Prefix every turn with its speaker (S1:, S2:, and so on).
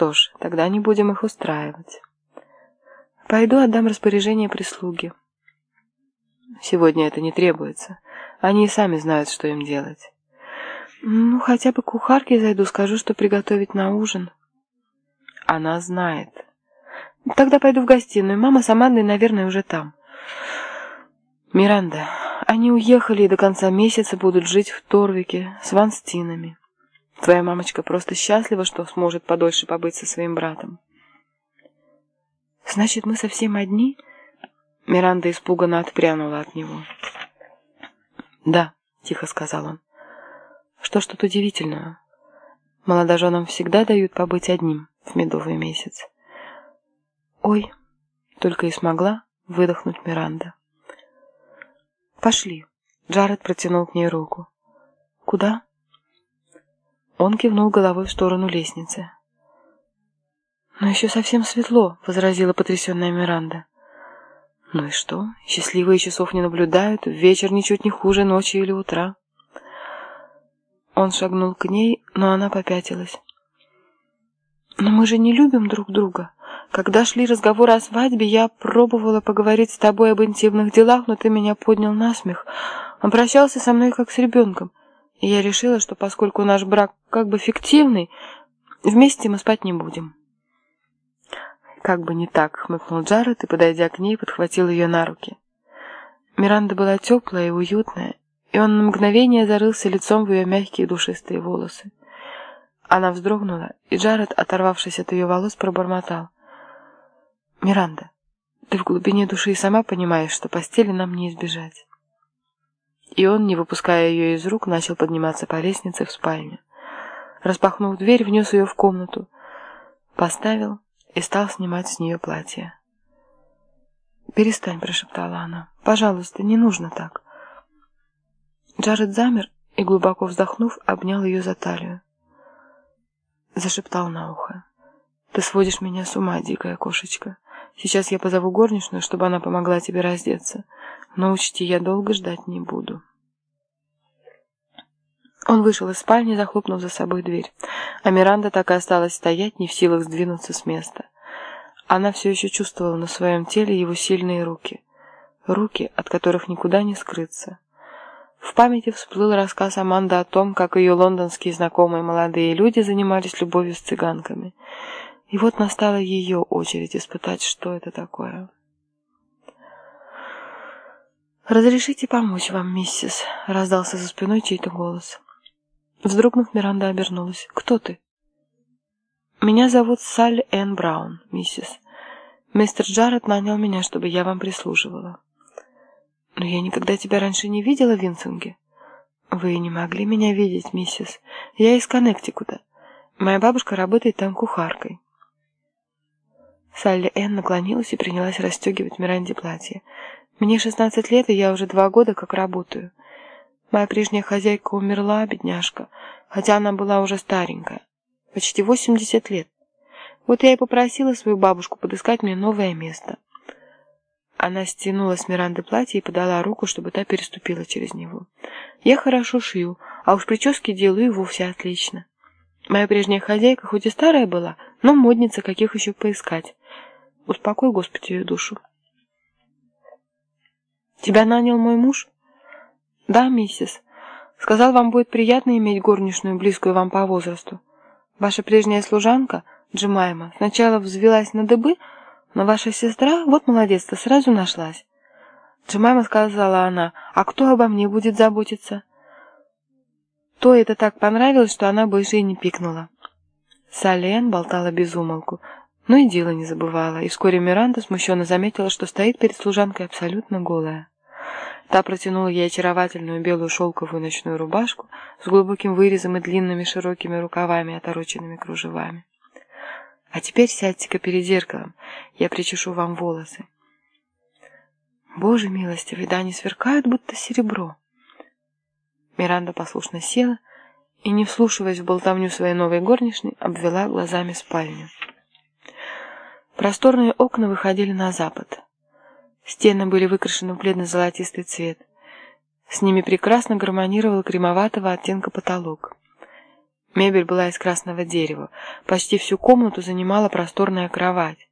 S1: Что ж, тогда не будем их устраивать. Пойду отдам распоряжение прислуги. Сегодня это не требуется. Они и сами знают, что им делать. Ну, хотя бы кухарке зайду, скажу, что приготовить на ужин. Она знает. Тогда пойду в гостиную. Мама с Амандой, наверное, уже там. Миранда, они уехали и до конца месяца будут жить в Торвике с Ванстинами. Твоя мамочка просто счастлива, что сможет подольше побыть со своим братом. Значит, мы совсем одни? Миранда испуганно отпрянула от него. Да, тихо сказал он. Что ж тут удивительного? Молодоженам всегда дают побыть одним в медовый месяц. Ой, только и смогла выдохнуть Миранда. Пошли. Джаред протянул к ней руку. Куда? Он кивнул головой в сторону лестницы. «Но еще совсем светло», — возразила потрясенная Миранда. «Ну и что? Счастливые часов не наблюдают, вечер ничуть не хуже ночи или утра». Он шагнул к ней, но она попятилась. «Но мы же не любим друг друга. Когда шли разговоры о свадьбе, я пробовала поговорить с тобой об интимных делах, но ты меня поднял на смех. Обращался со мной как с ребенком. Я решила, что поскольку наш брак как бы фиктивный, вместе мы спать не будем. Как бы не так, хмыкнул Джаред и, подойдя к ней, подхватил ее на руки. Миранда была теплая и уютная, и он на мгновение зарылся лицом в ее мягкие душистые волосы. Она вздрогнула, и Джаред, оторвавшись от ее волос, пробормотал. «Миранда, ты в глубине души и сама понимаешь, что постели нам не избежать». И он, не выпуская ее из рук, начал подниматься по лестнице в спальню. Распахнув дверь, внес ее в комнату, поставил и стал снимать с нее платье. «Перестань», — прошептала она. «Пожалуйста, не нужно так». Джаред замер и, глубоко вздохнув, обнял ее за талию. Зашептал на ухо. «Ты сводишь меня с ума, дикая кошечка. Сейчас я позову горничную, чтобы она помогла тебе раздеться. Но учти, я долго ждать не буду». Он вышел из спальни, захлопнув за собой дверь. А Миранда так и осталась стоять, не в силах сдвинуться с места. Она все еще чувствовала на своем теле его сильные руки. Руки, от которых никуда не скрыться. В памяти всплыл рассказ Аманды о том, как ее лондонские знакомые молодые люди занимались любовью с цыганками. И вот настала ее очередь испытать, что это такое. «Разрешите помочь вам, миссис?» — раздался за спиной чей-то голос. Вздрогнув, Миранда обернулась. «Кто ты?» «Меня зовут Салли Энн Браун, миссис. Мистер Джаред нанял меня, чтобы я вам прислуживала». «Но я никогда тебя раньше не видела Винсинге». «Вы не могли меня видеть, миссис. Я из Коннектикута. Моя бабушка работает там кухаркой». Салли Энн наклонилась и принялась расстегивать Миранде платье. «Мне шестнадцать лет, и я уже два года как работаю. Моя прежняя хозяйка умерла, бедняжка, хотя она была уже старенькая, почти 80 лет. Вот я и попросила свою бабушку подыскать мне новое место. Она стянула с Миранды платье и подала руку, чтобы та переступила через него. Я хорошо шью, а уж прически делаю и вовсе отлично. Моя прежняя хозяйка хоть и старая была, но модница, каких еще поискать. Успокой, Господи, ее душу. Тебя нанял мой муж? «Да, миссис. Сказал, вам будет приятно иметь горничную, близкую вам по возрасту. Ваша прежняя служанка, Джемайма, сначала взвелась на дыбы, но ваша сестра, вот молодец-то, сразу нашлась». Джемайма сказала она, «А кто обо мне будет заботиться?» То это так понравилось, что она больше и не пикнула. Сален болтала без умолку, но и дело не забывала, и вскоре Миранда смущенно заметила, что стоит перед служанкой абсолютно голая. Та протянула ей очаровательную белую шелковую ночную рубашку с глубоким вырезом и длинными широкими рукавами, отороченными кружевами. «А теперь сядьте-ка перед зеркалом, я причешу вам волосы». «Боже милостивый, да они сверкают, будто серебро». Миранда послушно села и, не вслушиваясь в болтовню своей новой горничной, обвела глазами спальню. Просторные окна выходили на запад. Стены были выкрашены в бледно-золотистый цвет. С ними прекрасно гармонировал кремоватого оттенка потолок. Мебель была из красного дерева. Почти всю комнату занимала просторная кровать.